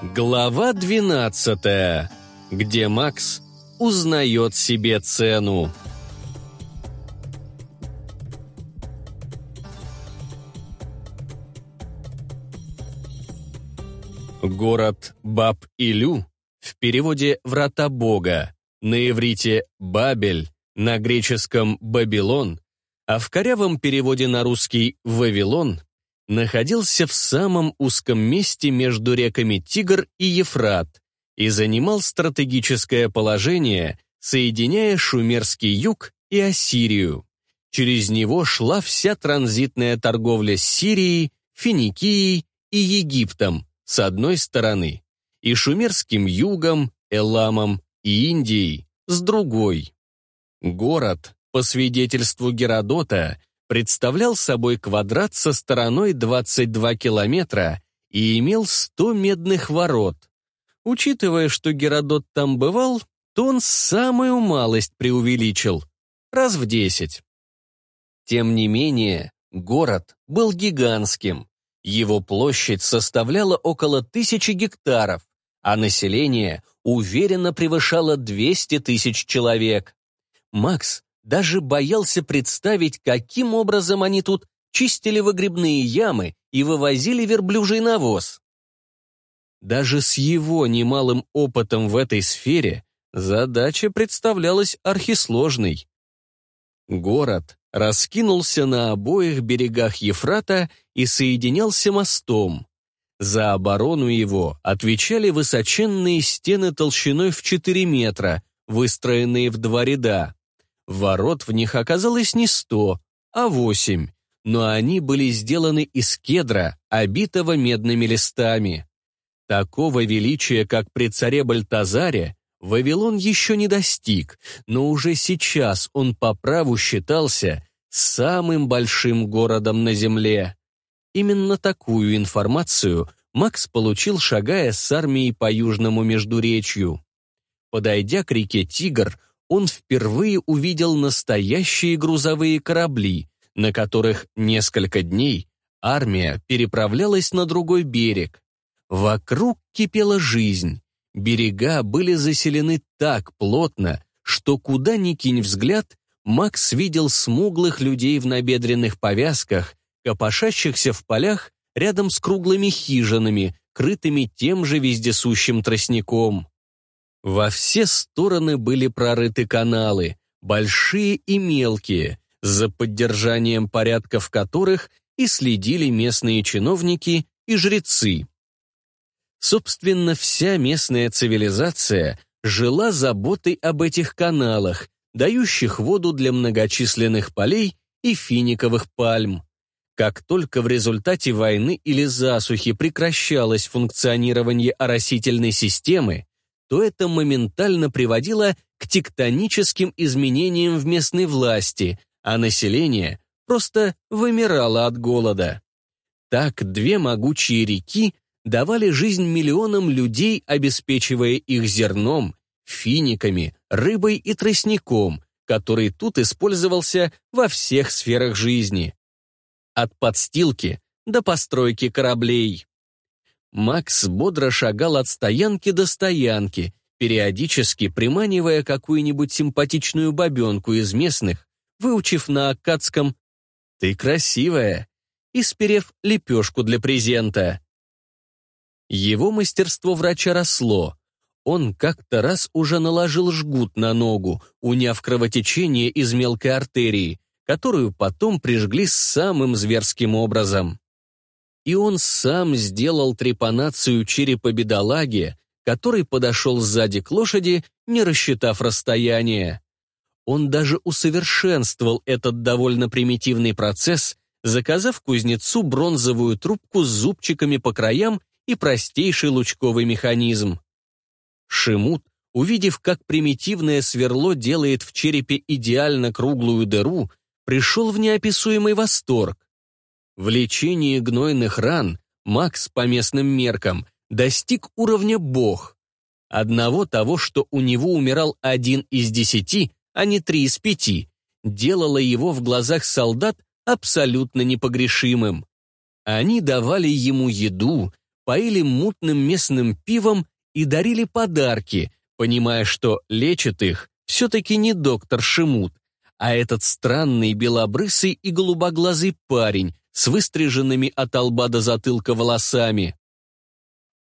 Глава 12. Где Макс узнает себе цену. Город Баб-Илю, в переводе «Врата Бога», на иврите «Бабель», на греческом «Бабилон», а в корявом переводе на русский «Вавилон» находился в самом узком месте между реками Тигр и Ефрат и занимал стратегическое положение, соединяя Шумерский юг и Ассирию. Через него шла вся транзитная торговля с Сирией, Финикией и Египтом с одной стороны, и Шумерским югом, Эламом и Индией с другой. Город, по свидетельству Геродота, представлял собой квадрат со стороной 22 километра и имел 100 медных ворот. Учитывая, что Геродот там бывал, то он самую малость преувеличил. Раз в десять. Тем не менее, город был гигантским. Его площадь составляла около тысячи гектаров, а население уверенно превышало 200 тысяч человек. Макс даже боялся представить, каким образом они тут чистили выгребные ямы и вывозили верблюжий навоз. Даже с его немалым опытом в этой сфере задача представлялась архисложной. Город раскинулся на обоих берегах Ефрата и соединялся мостом. За оборону его отвечали высоченные стены толщиной в 4 метра, выстроенные в два ряда. Ворот в них оказалось не сто, а восемь, но они были сделаны из кедра, обитого медными листами. Такого величия, как при царе Бальтазаре, Вавилон еще не достиг, но уже сейчас он по праву считался самым большим городом на Земле. Именно такую информацию Макс получил, шагая с армией по южному Междуречью. Подойдя к реке Тигр, он впервые увидел настоящие грузовые корабли, на которых несколько дней армия переправлялась на другой берег. Вокруг кипела жизнь. Берега были заселены так плотно, что куда ни кинь взгляд, Макс видел смуглых людей в набедренных повязках, копошащихся в полях рядом с круглыми хижинами, крытыми тем же вездесущим тростником. Во все стороны были прорыты каналы, большие и мелкие, за поддержанием порядков которых и следили местные чиновники и жрецы. Собственно, вся местная цивилизация жила заботой об этих каналах, дающих воду для многочисленных полей и финиковых пальм. Как только в результате войны или засухи прекращалось функционирование оросительной системы, то это моментально приводило к тектоническим изменениям в местной власти, а население просто вымирало от голода. Так две могучие реки давали жизнь миллионам людей, обеспечивая их зерном, финиками, рыбой и тростником, который тут использовался во всех сферах жизни. От подстилки до постройки кораблей. Макс бодро шагал от стоянки до стоянки, периодически приманивая какую-нибудь симпатичную бабенку из местных, выучив на аккадском «Ты красивая» и сперев лепешку для презента. Его мастерство врача росло. Он как-то раз уже наложил жгут на ногу, уняв кровотечение из мелкой артерии, которую потом прижгли самым зверским образом и он сам сделал трепанацию черепа бедолаги, который подошел сзади к лошади, не рассчитав расстояние. Он даже усовершенствовал этот довольно примитивный процесс, заказав кузнецу бронзовую трубку с зубчиками по краям и простейший лучковый механизм. Шимут, увидев, как примитивное сверло делает в черепе идеально круглую дыру, пришел в неописуемый восторг. В лечении гнойных ран Макс по местным меркам достиг уровня бог. Одного того, что у него умирал один из десяти, а не три из пяти, делало его в глазах солдат абсолютно непогрешимым. Они давали ему еду, поили мутным местным пивом и дарили подарки, понимая, что лечит их все-таки не доктор Шимут, а этот странный белобрысый и голубоглазый парень, с выстриженными от лба до затылка волосами.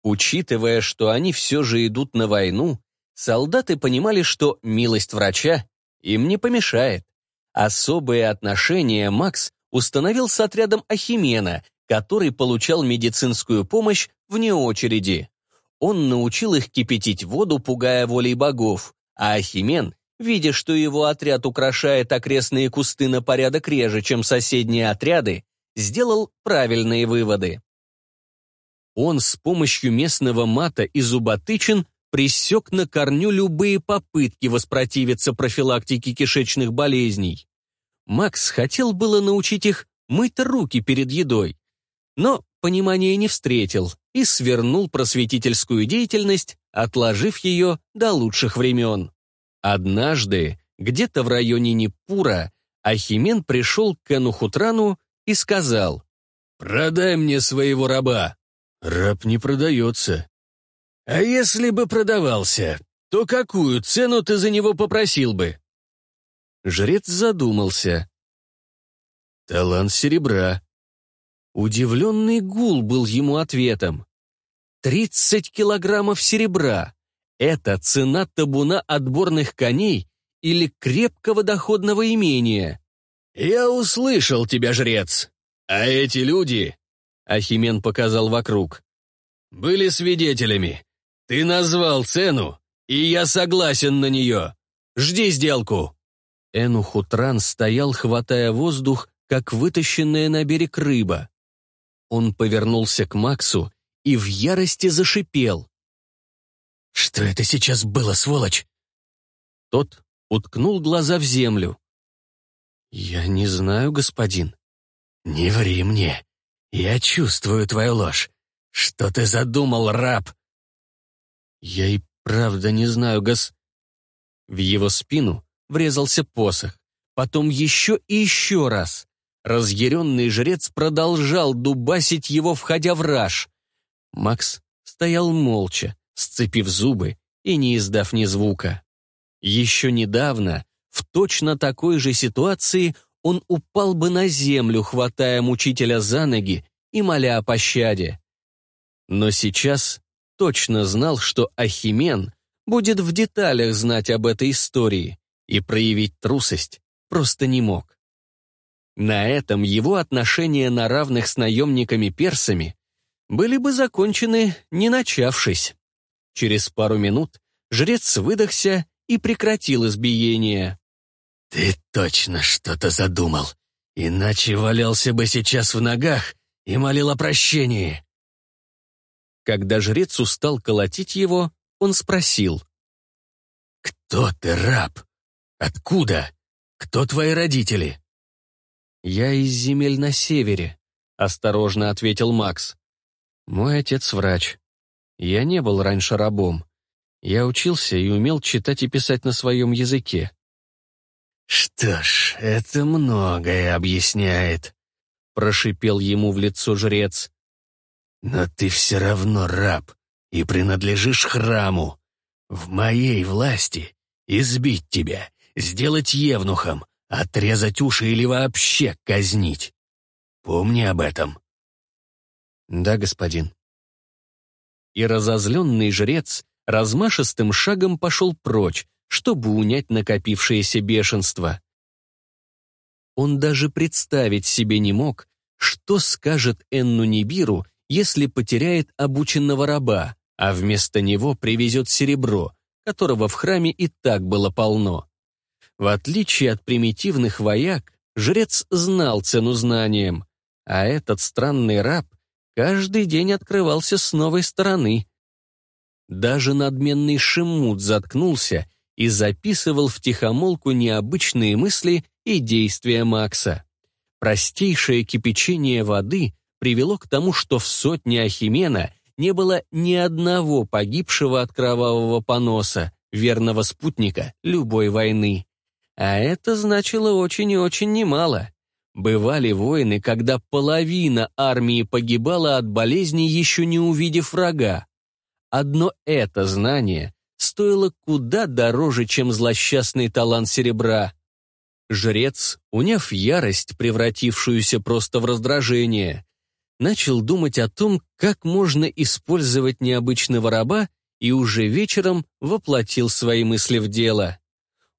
Учитывая, что они все же идут на войну, солдаты понимали, что милость врача им не помешает. Особые отношения Макс установил с отрядом Ахимена, который получал медицинскую помощь вне очереди. Он научил их кипятить воду, пугая волей богов, а Ахимен, видя, что его отряд украшает окрестные кусты на порядок реже, чем соседние отряды, сделал правильные выводы. Он с помощью местного мата и зуботычин пресек на корню любые попытки воспротивиться профилактике кишечных болезней. Макс хотел было научить их мыть руки перед едой, но понимания не встретил и свернул просветительскую деятельность, отложив ее до лучших времен. Однажды, где-то в районе Непура, Ахимен пришел к Энухутрану и сказал, «Продай мне своего раба». «Раб не продается». «А если бы продавался, то какую цену ты за него попросил бы?» Жрец задумался. «Талант серебра». Удивленный гул был ему ответом. «Тридцать килограммов серебра. Это цена табуна отборных коней или крепкого доходного имения. «Я услышал тебя, жрец! А эти люди...» Ахимен показал вокруг. «Были свидетелями. Ты назвал цену, и я согласен на нее. Жди сделку!» Энухутран стоял, хватая воздух, как вытащенная на берег рыба. Он повернулся к Максу и в ярости зашипел. «Что это сейчас было, сволочь?» Тот уткнул глаза в землю. «Я не знаю, господин». «Не ври мне. Я чувствую твою ложь. Что ты задумал, раб?» «Я и правда не знаю, гос...» В его спину врезался посох. Потом еще и еще раз. Разъяренный жрец продолжал дубасить его, входя в раж. Макс стоял молча, сцепив зубы и не издав ни звука. Еще недавно в точно такой же ситуации он упал бы на землю, хватая мучителя за ноги и моля о пощаде. Но сейчас точно знал, что Ахимен будет в деталях знать об этой истории и проявить трусость просто не мог. На этом его отношения на равных с наемниками-персами были бы закончены, не начавшись. Через пару минут жрец выдохся и прекратил избиение. «Ты точно что-то задумал, иначе валялся бы сейчас в ногах и молил о прощении». Когда жрец устал колотить его, он спросил. «Кто ты, раб? Откуда? Кто твои родители?» «Я из земель на севере», — осторожно ответил Макс. «Мой отец врач. Я не был раньше рабом. Я учился и умел читать и писать на своем языке. «Что ж, это многое объясняет», — прошипел ему в лицо жрец. «Но ты все равно раб и принадлежишь храму. В моей власти избить тебя, сделать евнухом, отрезать уши или вообще казнить. Помни об этом». «Да, господин». И разозленный жрец размашистым шагом пошел прочь, чтобы унять накопившееся бешенство. Он даже представить себе не мог, что скажет Энну Нибиру, если потеряет обученного раба, а вместо него привезет серебро, которого в храме и так было полно. В отличие от примитивных вояк, жрец знал цену знаниям, а этот странный раб каждый день открывался с новой стороны. Даже надменный Шимут заткнулся и записывал в тихомолку необычные мысли и действия Макса. Простейшее кипячение воды привело к тому, что в сотне Ахимена не было ни одного погибшего от кровавого поноса, верного спутника любой войны. А это значило очень и очень немало. Бывали войны, когда половина армии погибала от болезни, еще не увидев врага. Одно это знание стоило куда дороже, чем злосчастный талант серебра. Жрец, уняв ярость, превратившуюся просто в раздражение, начал думать о том, как можно использовать необычного раба, и уже вечером воплотил свои мысли в дело.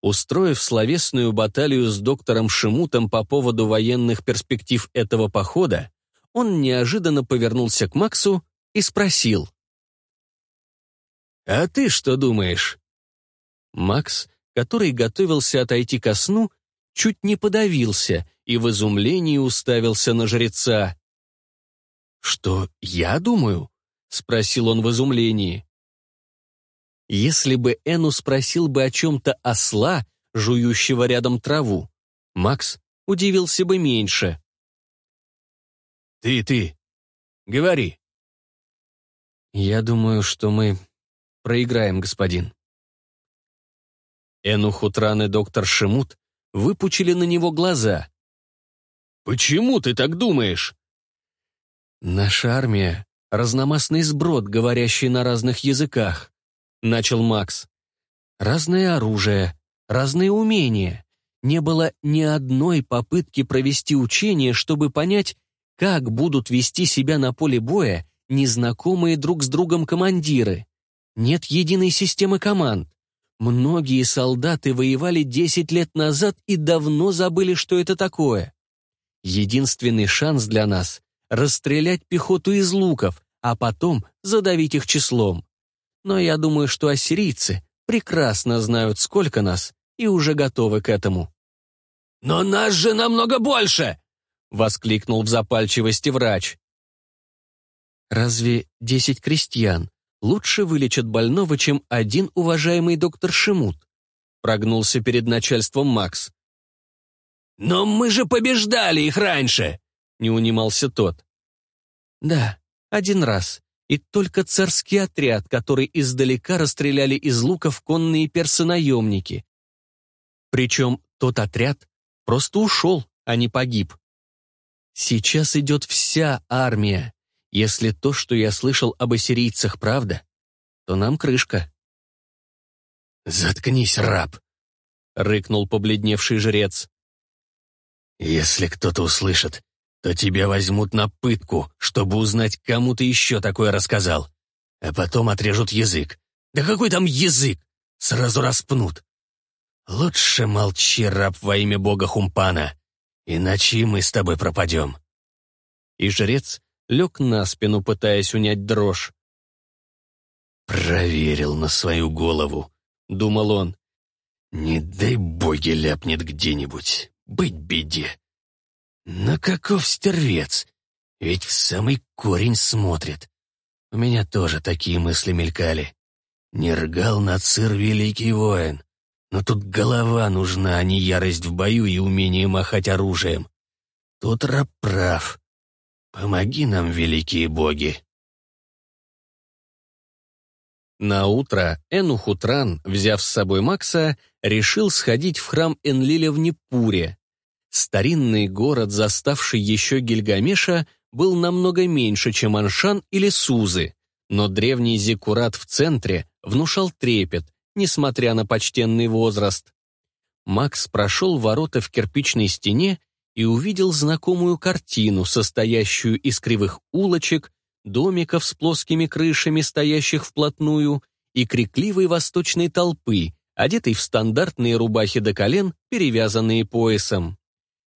Устроив словесную баталию с доктором Шимутом по поводу военных перспектив этого похода, он неожиданно повернулся к Максу и спросил. «А ты что думаешь?» Макс, который готовился отойти ко сну, чуть не подавился и в изумлении уставился на жреца. «Что я думаю?» — спросил он в изумлении. Если бы Эну спросил бы о чем-то осла, жующего рядом траву, Макс удивился бы меньше. «Ты, ты, говори». «Я думаю, что мы проиграем, господин». Энухутран и доктор Шимут выпучили на него глаза. «Почему ты так думаешь?» «Наша армия — разномастный сброд, говорящий на разных языках», — начал Макс. «Разное оружие, разные умения. Не было ни одной попытки провести учение, чтобы понять, как будут вести себя на поле боя незнакомые друг с другом командиры. Нет единой системы команд. Многие солдаты воевали 10 лет назад и давно забыли, что это такое. Единственный шанс для нас — расстрелять пехоту из луков, а потом задавить их числом. Но я думаю, что ассирийцы прекрасно знают, сколько нас, и уже готовы к этому. «Но нас же намного больше!» — воскликнул в запальчивости врач. «Разве десять крестьян лучше вылечат больного, чем один уважаемый доктор Шимут», прогнулся перед начальством Макс. «Но мы же побеждали их раньше!» не унимался тот. «Да, один раз. И только царский отряд, который издалека расстреляли из луков конные персонаемники. Причем тот отряд просто ушел, а не погиб. Сейчас идет вся армия. Если то, что я слышал об ассирийцах, правда, то нам крышка». «Заткнись, раб!» — рыкнул побледневший жрец. «Если кто-то услышит, то тебя возьмут на пытку, чтобы узнать, кому ты еще такое рассказал. А потом отрежут язык. Да какой там язык? Сразу распнут. Лучше молчи, раб, во имя бога Хумпана, иначе и мы с тобой пропадем». И жрец лег на спину, пытаясь унять дрожь. «Проверил на свою голову», — думал он. «Не дай боги ляпнет где-нибудь, быть беде». «Но каков стервец? Ведь в самый корень смотрит». У меня тоже такие мысли мелькали. Не ргал на цир великий воин. Но тут голова нужна, а не ярость в бою и умение махать оружием. Тут раб прав. Помоги нам, великие боги!» На утро Энухутран, взяв с собой Макса, решил сходить в храм Энлиля в Непуре. Старинный город, заставший еще Гильгамеша, был намного меньше, чем Аншан или Сузы, но древний зиккурат в центре внушал трепет, несмотря на почтенный возраст. Макс прошел ворота в кирпичной стене и увидел знакомую картину, состоящую из кривых улочек, домиков с плоскими крышами, стоящих вплотную, и крикливой восточной толпы, одетой в стандартные рубахи до колен, перевязанные поясом.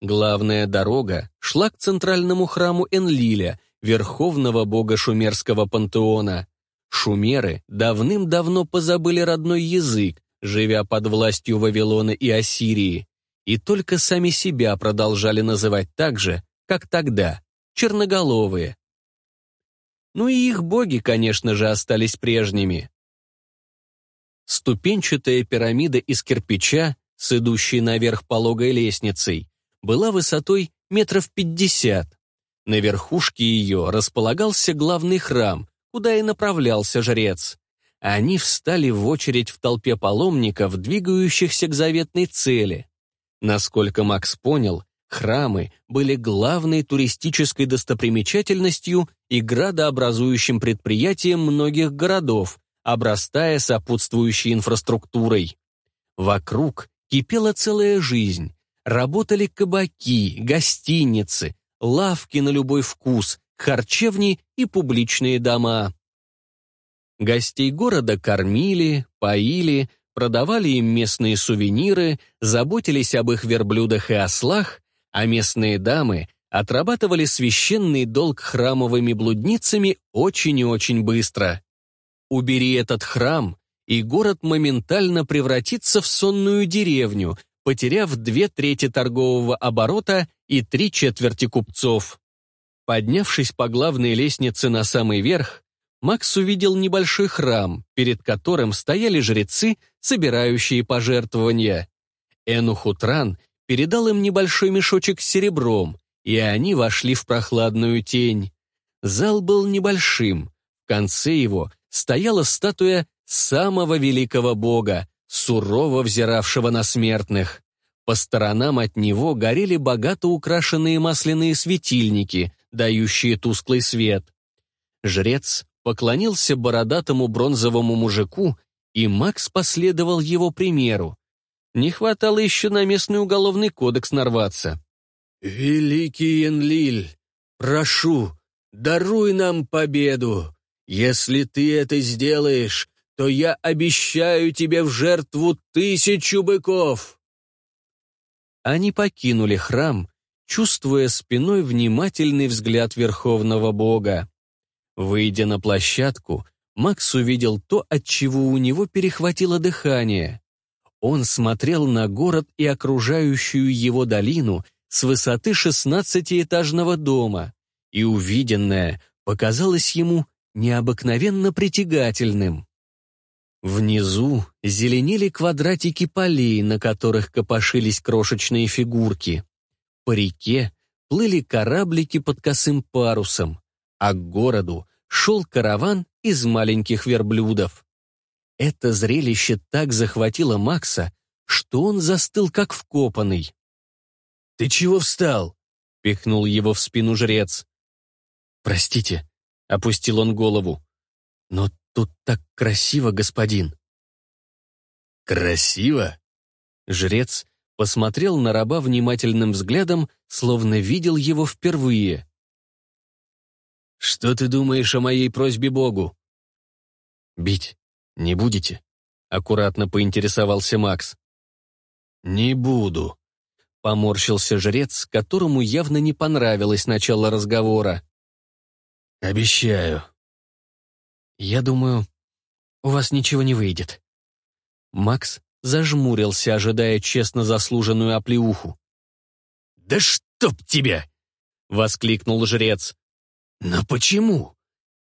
Главная дорога шла к центральному храму Энлиля, верховного бога шумерского пантеона. Шумеры давным-давно позабыли родной язык, живя под властью Вавилона и Ассирии и только сами себя продолжали называть так же, как тогда, черноголовые. Ну и их боги, конечно же, остались прежними. Ступенчатая пирамида из кирпича, с идущей наверх пологой лестницей, была высотой метров пятьдесят. На верхушке ее располагался главный храм, куда и направлялся жрец. Они встали в очередь в толпе паломников, двигающихся к заветной цели — Насколько Макс понял, храмы были главной туристической достопримечательностью и градообразующим предприятием многих городов, обрастая сопутствующей инфраструктурой. Вокруг кипела целая жизнь. Работали кабаки, гостиницы, лавки на любой вкус, харчевни и публичные дома. Гостей города кормили, поили, продавали им местные сувениры, заботились об их верблюдах и ослах, а местные дамы отрабатывали священный долг храмовыми блудницами очень и очень быстро. Убери этот храм, и город моментально превратится в сонную деревню, потеряв две трети торгового оборота и три четверти купцов. Поднявшись по главной лестнице на самый верх, Макс увидел небольшой храм, перед которым стояли жрецы, собирающие пожертвования. Энухутран передал им небольшой мешочек с серебром, и они вошли в прохладную тень. Зал был небольшим. В конце его стояла статуя самого великого бога, сурово взиравшего на смертных. По сторонам от него горели богато украшенные масляные светильники, дающие тусклый свет. Жрец поклонился бородатому бронзовому мужику, и Макс последовал его примеру. Не хватало еще на местный уголовный кодекс нарваться. «Великий Энлиль, прошу, даруй нам победу. Если ты это сделаешь, то я обещаю тебе в жертву тысячу быков!» Они покинули храм, чувствуя спиной внимательный взгляд Верховного Бога. Выйдя на площадку, Макс увидел то, от чего у него перехватило дыхание. Он смотрел на город и окружающую его долину с высоты шестнадцатиэтажного дома, и увиденное показалось ему необыкновенно притягательным. Внизу зеленели квадратики полей, на которых копошились крошечные фигурки. По реке плыли кораблики под косым парусом а к городу шел караван из маленьких верблюдов. Это зрелище так захватило Макса, что он застыл как вкопанный. «Ты чего встал?» — пихнул его в спину жрец. «Простите», — опустил он голову. «Но тут так красиво, господин». «Красиво?» Жрец посмотрел на раба внимательным взглядом, словно видел его впервые. «Что ты думаешь о моей просьбе Богу?» «Бить не будете?» — аккуратно поинтересовался Макс. «Не буду», — поморщился жрец, которому явно не понравилось начало разговора. «Обещаю». «Я думаю, у вас ничего не выйдет». Макс зажмурился, ожидая честно заслуженную оплеуху. «Да чтоб тебя!» — воскликнул жрец. Но почему?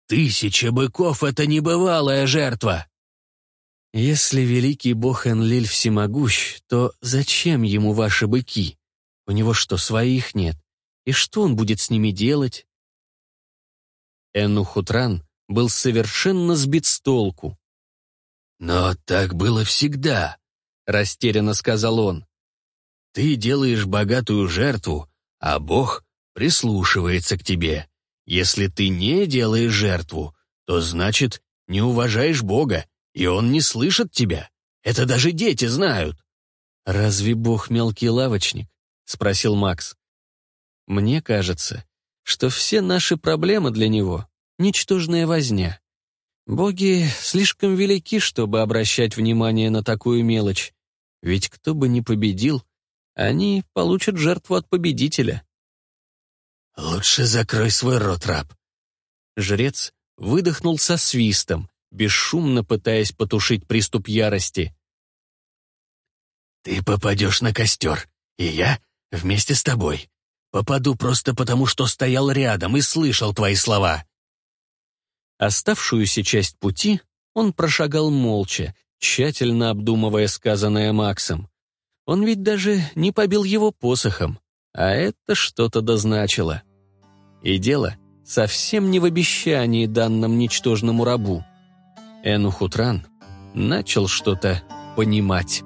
Тысяча быков — это небывалая жертва. Если великий бог Энлиль всемогущ, то зачем ему ваши быки? У него что, своих нет? И что он будет с ними делать? Эннухутран был совершенно сбит с толку. «Но так было всегда», — растерянно сказал он. «Ты делаешь богатую жертву, а Бог прислушивается к тебе. Если ты не делаешь жертву, то значит, не уважаешь Бога, и Он не слышит тебя. Это даже дети знают». «Разве Бог мелкий лавочник?» — спросил Макс. «Мне кажется, что все наши проблемы для Него — ничтожная возня. Боги слишком велики, чтобы обращать внимание на такую мелочь, ведь кто бы ни победил, они получат жертву от победителя». «Лучше закрой свой рот, раб!» Жрец выдохнул со свистом, бесшумно пытаясь потушить приступ ярости. «Ты попадешь на костер, и я вместе с тобой. Попаду просто потому, что стоял рядом и слышал твои слова». Оставшуюся часть пути он прошагал молча, тщательно обдумывая сказанное Максом. Он ведь даже не побил его посохом, а это что-то дозначило. И дело совсем не в обещании данному ничтожному рабу. Энухутран начал что-то понимать.